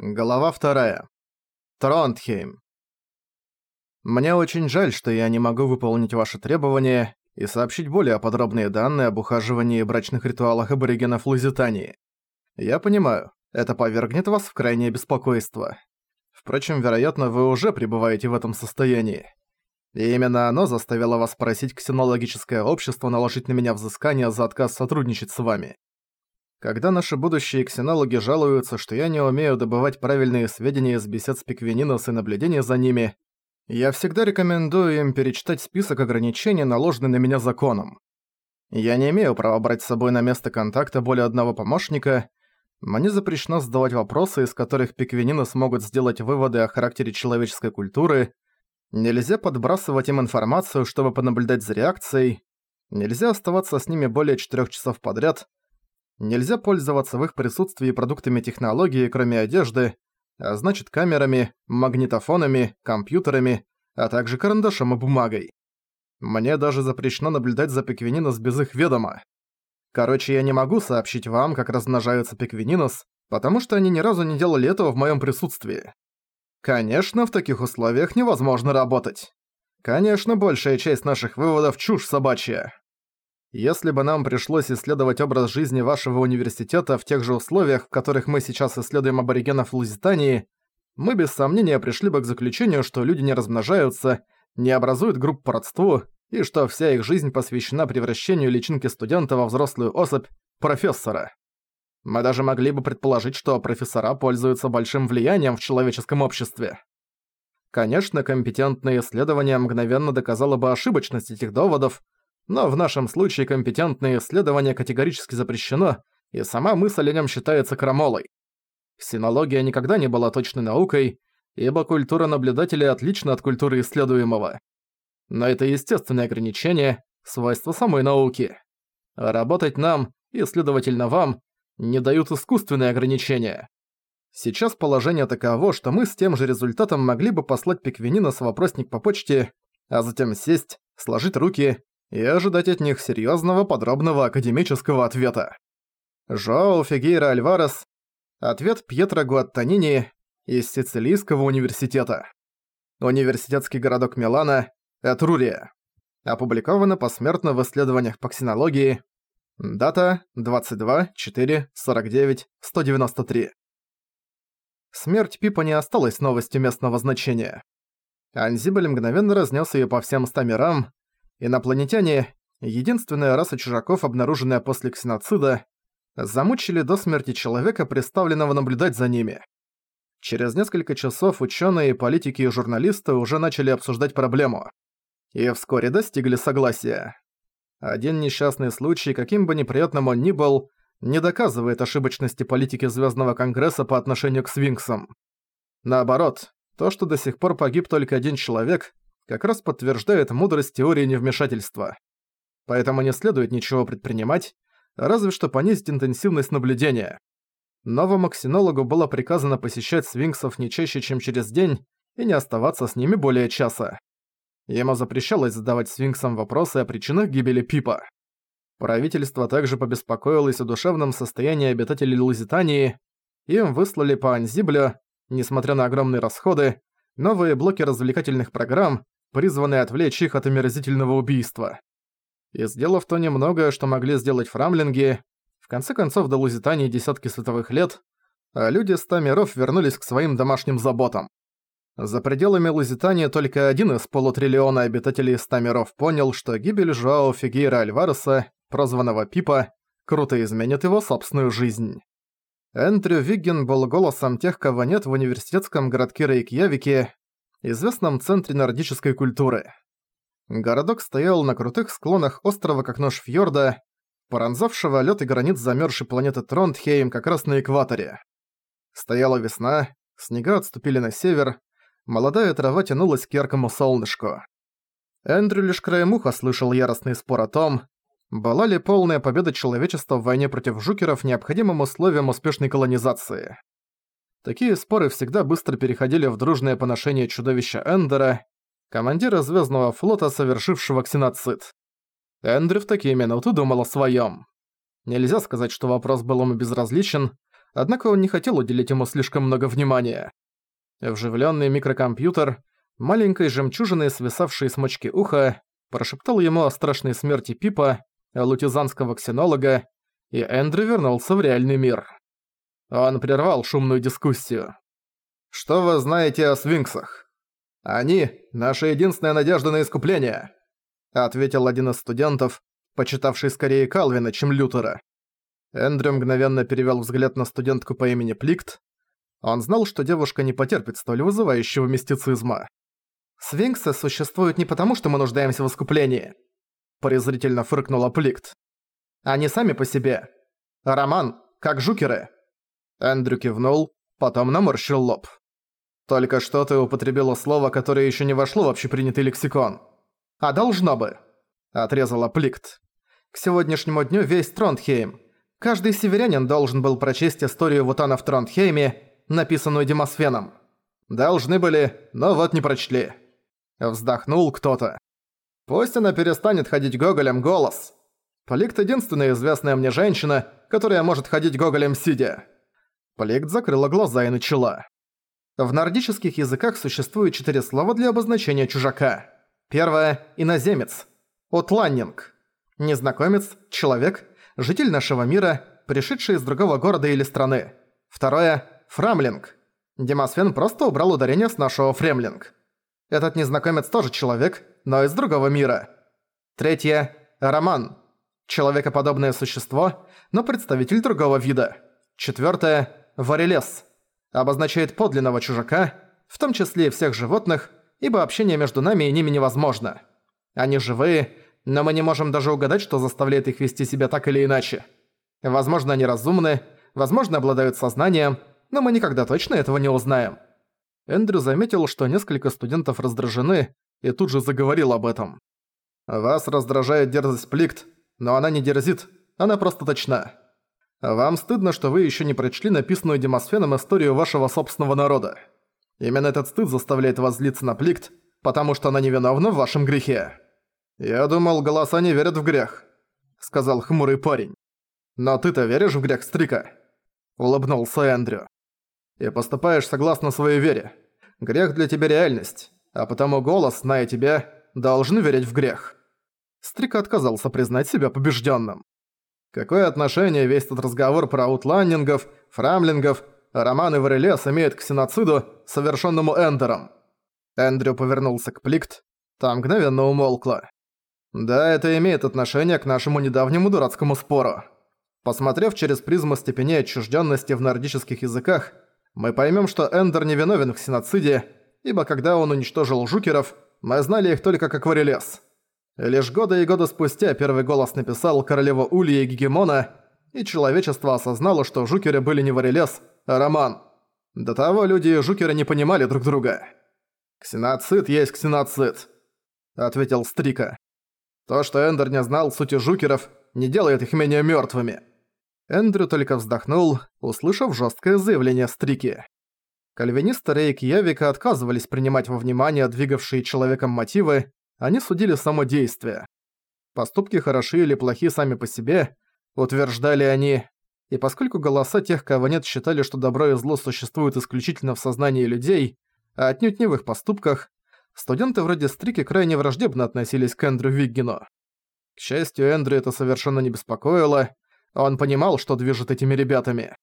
Глава вторая. Тронтхейм. Мне очень жаль, что я не могу выполнить ваши требования и сообщить более подробные данные об ухаживании и брачных ритуалах аборигенов Лузитании. Я понимаю, это повергнет вас в крайнее беспокойство. Впрочем, вероятно, вы уже пребываете в этом состоянии. И именно оно заставило вас просить ксенологическое общество наложить на меня взыскание за отказ сотрудничать с вами. Когда наши будущие ксенологи жалуются, что я не умею добывать правильные сведения из бесед с Пиквенинос и наблюдения за ними, я всегда рекомендую им перечитать список ограничений, наложенный на меня законом. Я не имею права брать с собой на место контакта более одного помощника, мне запрещено задавать вопросы, из которых пиквенины смогут сделать выводы о характере человеческой культуры, нельзя подбрасывать им информацию, чтобы понаблюдать за реакцией, нельзя оставаться с ними более четырех часов подряд, Нельзя пользоваться в их присутствии продуктами технологии, кроме одежды, а значит камерами, магнитофонами, компьютерами, а также карандашом и бумагой. Мне даже запрещено наблюдать за пиквининос без их ведома. Короче, я не могу сообщить вам, как размножаются пиквининос, потому что они ни разу не делали этого в моем присутствии. Конечно, в таких условиях невозможно работать. Конечно, большая часть наших выводов чушь собачья. Если бы нам пришлось исследовать образ жизни вашего университета в тех же условиях, в которых мы сейчас исследуем аборигенов Лузитании, мы без сомнения пришли бы к заключению, что люди не размножаются, не образуют групп по родству, и что вся их жизнь посвящена превращению личинки студента во взрослую особь профессора. Мы даже могли бы предположить, что профессора пользуются большим влиянием в человеческом обществе. Конечно, компетентное исследование мгновенно доказало бы ошибочность этих доводов, но в нашем случае компетентное исследование категорически запрещено, и сама мысль о нем считается крамолой. Синология никогда не была точной наукой, ибо культура наблюдателя отлична от культуры исследуемого. Но это естественное ограничение, свойство самой науки. Работать нам, и, следовательно, вам, не дают искусственные ограничения. Сейчас положение таково, что мы с тем же результатом могли бы послать Пиквинина с вопросник по почте, а затем сесть, сложить руки и ожидать от них серьезного подробного академического ответа. Жоао Фигейра Альварес. Ответ Пьетро Гуаттанини из Сицилийского университета. Университетский городок Милана, Этрурия. Опубликовано посмертно в исследованиях по ксенологии. Дата 22-4-49-193. Смерть Пипа не осталась новостью местного значения. Анзибель мгновенно разнес ее по всем ста мирам, Инопланетяне, единственная раса чужаков, обнаруженная после ксеноцида, замучили до смерти человека, представленного наблюдать за ними. Через несколько часов ученые, политики и журналисты уже начали обсуждать проблему. И вскоре достигли согласия. Один несчастный случай, каким бы неприятным он ни был, не доказывает ошибочности политики Звездного Конгресса по отношению к свинксам. Наоборот, то, что до сих пор погиб только один человек, как раз подтверждает мудрость теории невмешательства. Поэтому не следует ничего предпринимать, разве что понизить интенсивность наблюдения. Новому ксенологу было приказано посещать свинксов не чаще, чем через день, и не оставаться с ними более часа. Ему запрещалось задавать свинксам вопросы о причинах гибели Пипа. Правительство также побеспокоилось о душевном состоянии обитателей Лузитании, им выслали по Анзиблю, несмотря на огромные расходы, новые блоки развлекательных программ, призванные отвлечь их от омерзительного убийства. И сделав то немногое, что могли сделать фрамлинги, в конце концов до Лузитании десятки световых лет, а люди ста миров вернулись к своим домашним заботам. За пределами Лузитании только один из полутриллиона обитателей ста миров понял, что гибель Жуао Фигейра Альвареса, прозванного Пипа, круто изменит его собственную жизнь. Эндрю Виггин был голосом тех, кого нет в университетском городке Рейкьявике, известном центре нордической культуры. Городок стоял на крутых склонах острова как нож фьорда, пронзавшего лед и границ замерзшей планеты Тронтхейм как раз на экваторе. Стояла весна, снега отступили на север, молодая трава тянулась к яркому солнышку. Эндрю лишь краем уха слышал яростный спор о том, была ли полная победа человечества в войне против жукеров необходимым условием успешной колонизации. Такие споры всегда быстро переходили в дружное поношение чудовища Эндера, командира Звездного флота, совершившего ксеноцид. Эндрю в такие минуты думал о своем. Нельзя сказать, что вопрос был ему безразличен, однако он не хотел уделить ему слишком много внимания. Вживленный микрокомпьютер, маленькой жемчужиной свисавшей с мочки уха, прошептал ему о страшной смерти Пипа, лутизанского ксенолога, и Эндрю вернулся в реальный мир. Он прервал шумную дискуссию. «Что вы знаете о свинксах?» «Они — наша единственная надежда на искупление», — ответил один из студентов, почитавший скорее Калвина, чем Лютера. Эндрю мгновенно перевел взгляд на студентку по имени Пликт. Он знал, что девушка не потерпит столь вызывающего мистицизма. «Свинксы существуют не потому, что мы нуждаемся в искуплении», — презрительно фыркнула Пликт. «Они сами по себе. Роман, как жукеры». Эндрю кивнул, потом наморщил лоб. «Только что ты употребила слово, которое еще не вошло в общепринятый лексикон». «А должно бы», — отрезала Пликт. «К сегодняшнему дню весь Тронтхейм. Каждый северянин должен был прочесть историю Вутана в Тронтхейме, написанную Демосфеном. Должны были, но вот не прочли». Вздохнул кто-то. «Пусть она перестанет ходить гоголем голос. Пликт единственная известная мне женщина, которая может ходить гоголем сидя». Пликт закрыла глаза и начала. В нордических языках существует четыре слова для обозначения чужака. Первое – иноземец. Отланнинг. Незнакомец, человек, житель нашего мира, пришедший из другого города или страны. Второе – фрамлинг. Демосфен просто убрал ударение с нашего фремлинг. Этот незнакомец тоже человек, но из другого мира. Третье – роман. Человекоподобное существо, но представитель другого вида. Четвёртое – варелес. Обозначает подлинного чужака, в том числе и всех животных, ибо общение между нами и ними невозможно. Они живые, но мы не можем даже угадать, что заставляет их вести себя так или иначе. Возможно, они разумны, возможно, обладают сознанием, но мы никогда точно этого не узнаем. Эндрю заметил, что несколько студентов раздражены, и тут же заговорил об этом. «Вас раздражает дерзость Пликт, но она не дерзит, она просто точна. Вам стыдно, что вы еще не прочли написанную Демосфеном историю вашего собственного народа. Именно этот стыд заставляет вас злиться на Пликт, потому что она невиновна в вашем грехе. Я думал, голоса не верят в грех», — сказал хмурый парень. «Но ты-то веришь в грех, Стрика?» — улыбнулся Эндрю и поступаешь согласно своей вере. Грех для тебя реальность, а потому голос, зная тебя, должен верить в грех». Стрик отказался признать себя побежденным. Какое отношение весь этот разговор про аутланнингов, фрамлингов, романы Варелес имеет к синоциду, совершенному Эндером? Эндрю повернулся к Пликт, там мгновенно умолкла. Да, это имеет отношение к нашему недавнему дурацкому спору. Посмотрев через призму степеней отчужденности в нордических языках, мы поймем, что Эндер не виновен в ксеноциде, ибо когда он уничтожил жукеров, мы знали их только как варелес. Лишь годы и годы спустя первый голос написал королева Улья и Гегемона, и человечество осознало, что жукеры были не варелес, а роман. До того люди и жукеры не понимали друг друга. «Ксеноцид есть ксеноцид», — ответил Стрика. «То, что Эндер не знал сути жукеров, не делает их менее мёртвыми». Эндрю только вздохнул, услышав жесткое заявление Стрики. Кальвинисты Рейкьявика отказывались принимать во внимание двигавшие человеком мотивы, они судили само действие. Поступки хороши или плохи сами по себе, утверждали они, и поскольку голоса тех, кого нет, считали, что добро и зло существуют исключительно в сознании людей, а отнюдь не в их поступках, студенты вроде Стрики крайне враждебно относились к Эндрю Виггину. К счастью, Эндрю это совершенно не беспокоило, он понимал, что движет этими ребятами.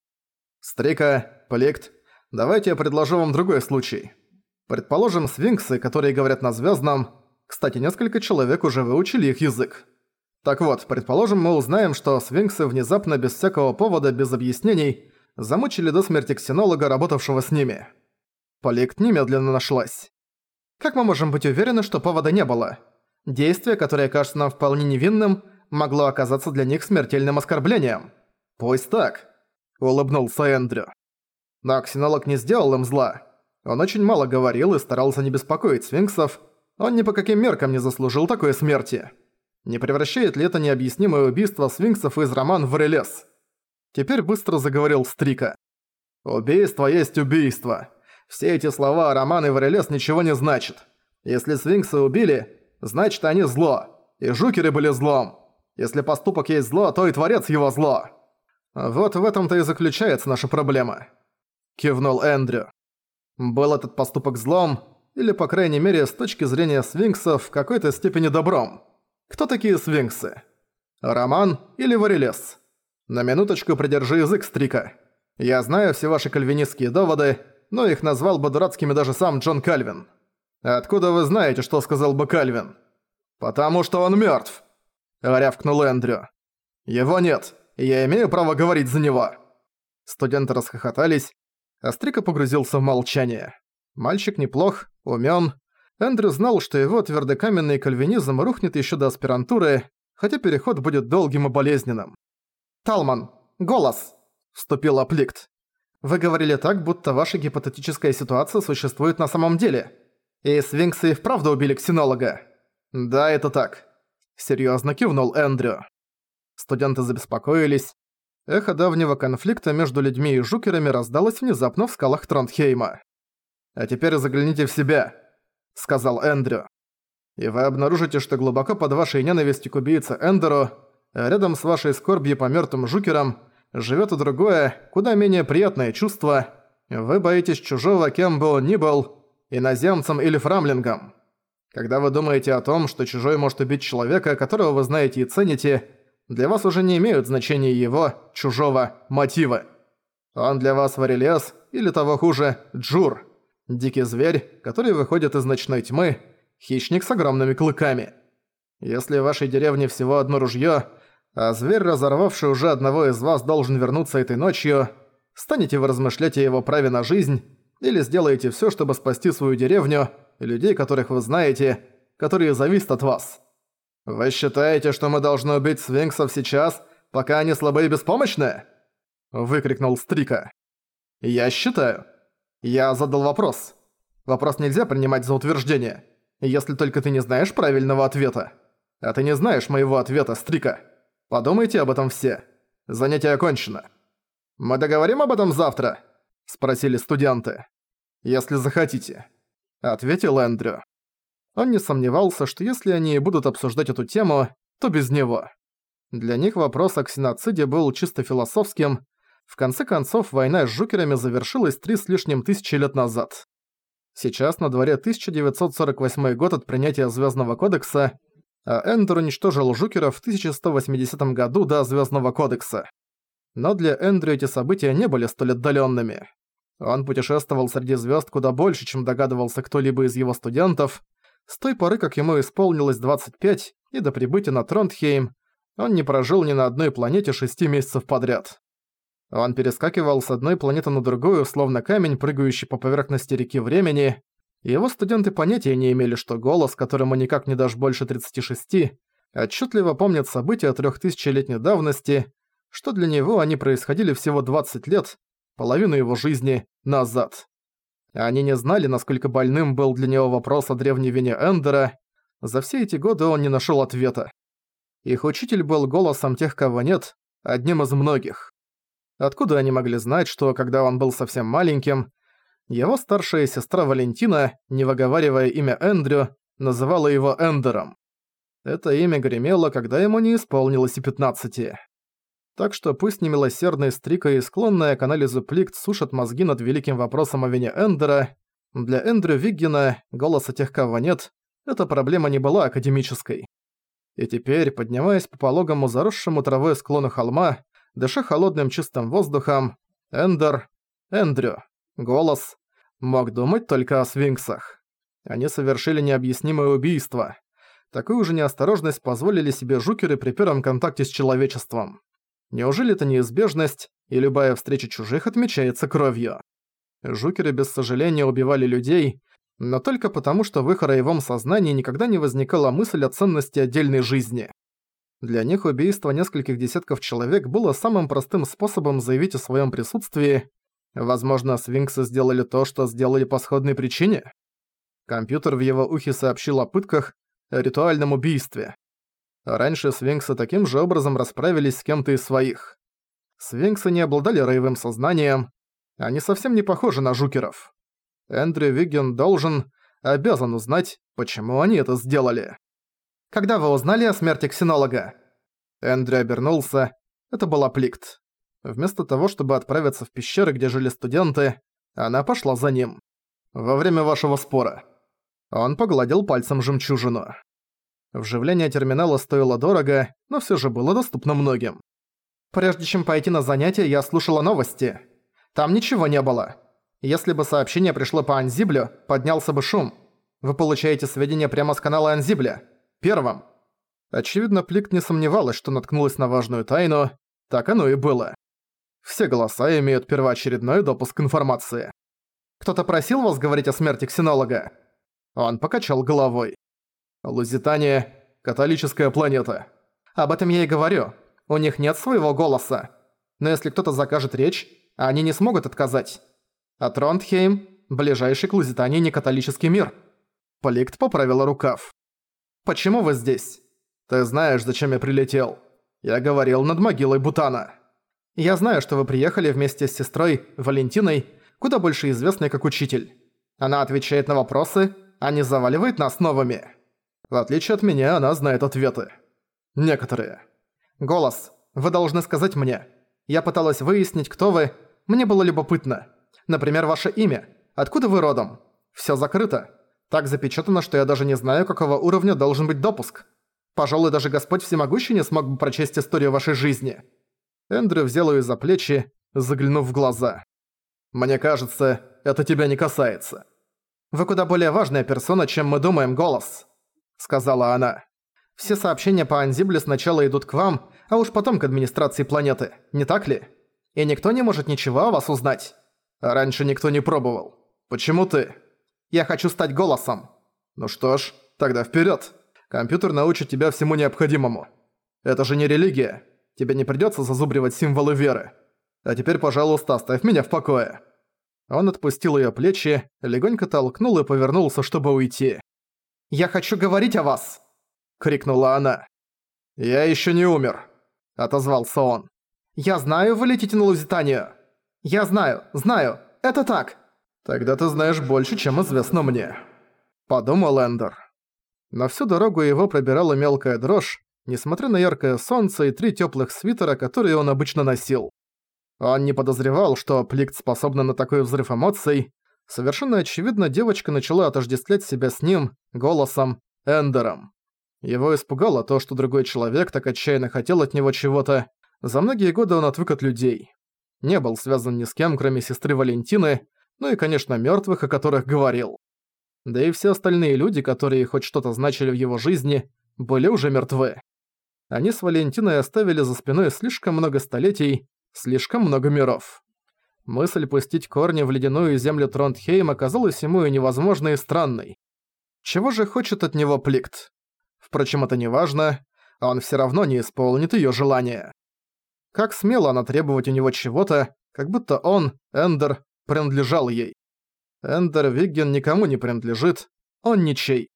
«Стрика, Поликт, давайте я предложу вам другой случай. Предположим, свинксы, которые говорят на звездном. Кстати, несколько человек уже выучили их язык. Так вот, предположим, мы узнаем, что свинксы внезапно, без всякого повода, без объяснений, замучили до смерти ксенолога, работавшего с ними. Поликт немедленно нашлась. Как мы можем быть уверены, что повода не было? Действие, которое кажется нам вполне невинным – могло оказаться для них смертельным оскорблением. Пусть так, улыбнулся Эндрю. Но ксенолог не сделал им зла. Он очень мало говорил и старался не беспокоить свинксов. Он ни по каким меркам не заслужил такой смерти. Не превращает ли это необъяснимое убийство свинксов из роман в релес? Теперь быстро заговорил Стрика. «Убийство есть убийство. Все эти слова роман и Варелес ничего не значат. Если свинксы убили, значит они зло. И жукеры были злом. Если поступок есть зло, то и творец его зло. «Вот в этом-то и заключается наша проблема», — кивнул Эндрю. «Был этот поступок злом, или, по крайней мере, с точки зрения свинксов, в какой-то степени добром. Кто такие свинксы? Роман или Варелес? На минуточку придержи язык, Стрика. Я знаю все ваши кальвинистские доводы, но их назвал бы дурацкими даже сам Джон Кальвин. Откуда вы знаете, что сказал бы Кальвин? Потому что он мертв, рявкнул Эндрю. Его нет, и я имею право говорить за него. Студенты расхохотались, а Стрика погрузился в молчание. Мальчик неплох, умён. Эндрю знал, что его твердокаменный кальвинизм рухнет ещё до аспирантуры, хотя переход будет долгим и болезненным. «Талман, голос!» – вступил Апликт. «Вы говорили так, будто ваша гипотетическая ситуация существует на самом деле. И свинксы вправду убили ксенолога». «Да, это так», – серьёзно кивнул Эндрю. Студенты забеспокоились. Эхо давнего конфликта между людьми и жукерами раздалось внезапно в скалах Тронтхейма. «А теперь загляните в себя», — сказал Эндрю. «И вы обнаружите, что глубоко под вашей ненавистью к убийце Эндеру, рядом с вашей скорбью по мёртвым жукерам, живёт и другое, куда менее приятное чувство. Вы боитесь чужого, кем бы он ни был, иноземцем или фрамлингом. Когда вы думаете о том, что чужой может убить человека, которого вы знаете и цените, для вас уже не имеют значения его, чужого, мотива. Он для вас варелес, или того хуже, джур. Дикий зверь, который выходит из ночной тьмы, хищник с огромными клыками. Если в вашей деревне всего одно ружьё, а зверь, разорвавший уже одного из вас, должен вернуться этой ночью, станете вы размышлять о его праве на жизнь или сделаете всё, чтобы спасти свою деревню и людей, которых вы знаете, которые зависят от вас. Вы считаете, что мы должны убить свинксов сейчас, пока они слабые и беспомощны? Выкрикнул Стрика. Я считаю. Я задал вопрос. Вопрос нельзя принимать за утверждение, если только ты не знаешь правильного ответа. А ты не знаешь моего ответа, Стрика. Подумайте об этом все. Занятие окончено. Мы договорим об этом завтра? Спросили студенты. Если захотите. Ответил Эндрю. Он не сомневался, что если они будут обсуждать эту тему, то без него. Для них вопрос о ксеноциде был чисто философским, в конце концов, война с жукерами завершилась три с лишним тысячи лет назад. Сейчас на дворе 1948 год от принятия Звездного кодекса, а Эндер уничтожил жукеров в 1180 году до Звездного кодекса. Но для Эндрю эти события не были столь отдаленными. Он путешествовал среди звезд куда больше, чем догадывался кто-либо из его студентов. С той поры, как ему исполнилось 25, и до прибытия на Тронтхейм, он не прожил ни на одной планете шести месяцев подряд. Он перескакивал с одной планеты на другую, словно камень, прыгающий по поверхности реки времени. Его студенты понятия не имели, что голос, которому никак не дашь больше 36, отчетливо помнит события трехтысячелетней давности, что для него они происходили всего 20 лет, половину его жизни, назад. Они не знали, насколько больным был для него вопрос о древней вине Эндера. За все эти годы он не нашел ответа. Их учитель был голосом тех, кого нет, одним из многих. Откуда они могли знать, что, когда он был совсем маленьким, его старшая сестра Валентина, не выговаривая имя Эндрю, называла его Эндером. Это имя гремело, когда ему не исполнилось и пятнадцати. Так что пусть немилосердный Стрика и склонная к анализу пликт сушат мозги над великим вопросом о вине Эндера, для Эндрю Виггина, голоса тех, кого нет, эта проблема не была академической. И теперь, поднимаясь по пологому заросшему травой склону холма, дыша холодным чистым воздухом, Эндер, Эндрю, голос, мог думать только о свинксах. Они совершили необъяснимое убийство. Такую же неосторожность позволили себе жукеры при первом контакте с человечеством. Неужели это неизбежность, и любая встреча чужих отмечается кровью? Жукеры без сожаления убивали людей, но только потому, что в их роевом сознании никогда не возникала мысль о ценности отдельной жизни. Для них убийство нескольких десятков человек было самым простым способом заявить о своем присутствии. Возможно, свинксы сделали то, что сделали по сходной причине. Компьютер в его ухе сообщил о пытках, о ритуальном убийстве. Раньше свинксы таким же образом расправились с кем-то из своих. Свинксы не обладали роевым сознанием, они совсем не похожи на жукеров. Эндрю Вигген должен, обязан узнать, почему они это сделали. Когда вы узнали о смерти ксенолога?» Эндрю обернулся. Это была Пликт. Вместо того, чтобы отправиться в пещеры, где жили студенты, она пошла за ним. Во время вашего спора. Он погладил пальцем жемчужину. Вживление терминала стоило дорого, но всё же было доступно многим. Прежде чем пойти на занятия, я слушала новости. Там ничего не было. Если бы сообщение пришло по Анзиблю, поднялся бы шум. Вы получаете сведения прямо с канала Анзибля. Первым. Очевидно, Пликт не сомневалась, что наткнулась на важную тайну. Так оно и было. Все голоса имеют первоочередной допуск информации. Кто-то просил вас говорить о смерти ксенолога? Он покачал головой. Лузитания – католическая планета. Об этом я и говорю. У них нет своего голоса. Но если кто-то закажет речь, они не смогут отказать. А Тронтхейм – ближайший к Лузитании некатолический мир. Поликт поправила рукав. «Почему вы здесь? Ты знаешь, зачем я прилетел. Я говорил над могилой Бутана. Я знаю, что вы приехали вместе с сестрой Валентиной, куда больше известной как учитель. Она отвечает на вопросы, а не заваливает нас новыми. В отличие от меня, она знает ответы. Некоторые. Голос. Вы должны сказать мне. Я пыталась выяснить, кто вы. Мне было любопытно. Например, ваше имя. Откуда вы родом? Всё закрыто. Так запечатано, что я даже не знаю, какого уровня должен быть допуск. Пожалуй, даже Господь Всемогущий не смог бы прочесть историю вашей жизни». Эндрю взял её за плечи, заглянув в глаза. «Мне кажется, это тебя не касается». «Вы куда более важная персона, чем мы думаем, голос», — сказала она. Все сообщения по Анзибле сначала идут к вам, а уж потом к администрации планеты, не так ли? И никто не может ничего о вас узнать. раньше никто не пробовал. Почему ты? Я хочу стать голосом. Ну что ж, тогда вперед. Компьютер научит тебя всему необходимому. Это же не религия. Тебе не придется зазубривать символы веры. А теперь, пожалуйста, оставь меня в покое. Он отпустил ее плечи, легонько толкнул и повернулся, чтобы уйти. «Я хочу говорить о вас!» — крикнула она. «Я еще не умер», — отозвался он. «Я знаю, вы летите на Лузитанию. Я знаю, знаю, это так». «Тогда ты знаешь больше, чем известно мне», — подумал Эндер. На всю дорогу его пробирала мелкая дрожь, несмотря на яркое солнце и три теплых свитера, которые он обычно носил. Он не подозревал, что Пликт способна на такой взрыв эмоций. Совершенно очевидно, девочка начала отождествлять себя с ним, голосом, Эндером. Его испугало то, что другой человек так отчаянно хотел от него чего-то. За многие годы он отвык от людей. Не был связан ни с кем, кроме сестры Валентины, ну и, конечно, мертвых, о которых говорил. Да и все остальные люди, которые хоть что-то значили в его жизни, были уже мертвы. Они с Валентиной оставили за спиной слишком много столетий, слишком много миров. Мысль пустить корни в ледяную землю Тронтхейм оказалась ему и невозможной и странной. Чего же хочет от него Пликт? Впрочем, это не важно, он все равно не исполнит ее желание. Как смело она требовать у него чего-то, как будто он, Эндер, принадлежал ей. Эндер Вигген никому не принадлежит, он ничей.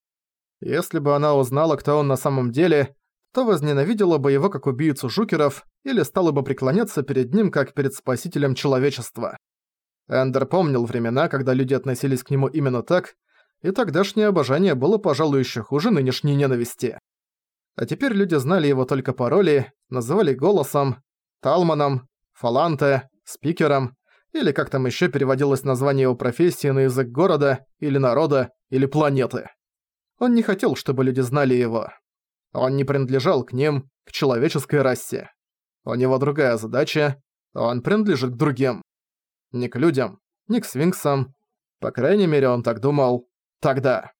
Если бы она узнала, кто он на самом деле, то возненавидела бы его как убийцу жукеров или стала бы преклоняться перед ним как перед спасителем человечества. Эндер помнил времена, когда люди относились к нему именно так, и тогдашнее обожание было, пожалуй, еще хуже нынешней ненависти. А теперь люди знали его только по роли, называли голосом, талманом, фаланте, спикером, или как там еще переводилось название его профессии на язык города, или народа, или планеты. Он не хотел, чтобы люди знали его. Он не принадлежал к ним, к человеческой расе. У него другая задача, он принадлежит к другим. Не к людям, не к свинксам. По крайней мере, он так думал, Тогда.